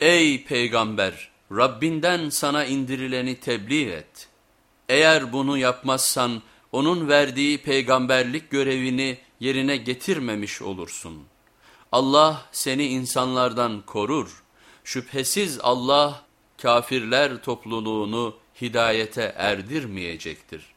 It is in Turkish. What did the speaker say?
Ey peygamber! Rabbinden sana indirileni tebliğ et. Eğer bunu yapmazsan onun verdiği peygamberlik görevini yerine getirmemiş olursun. Allah seni insanlardan korur. Şüphesiz Allah kafirler topluluğunu hidayete erdirmeyecektir.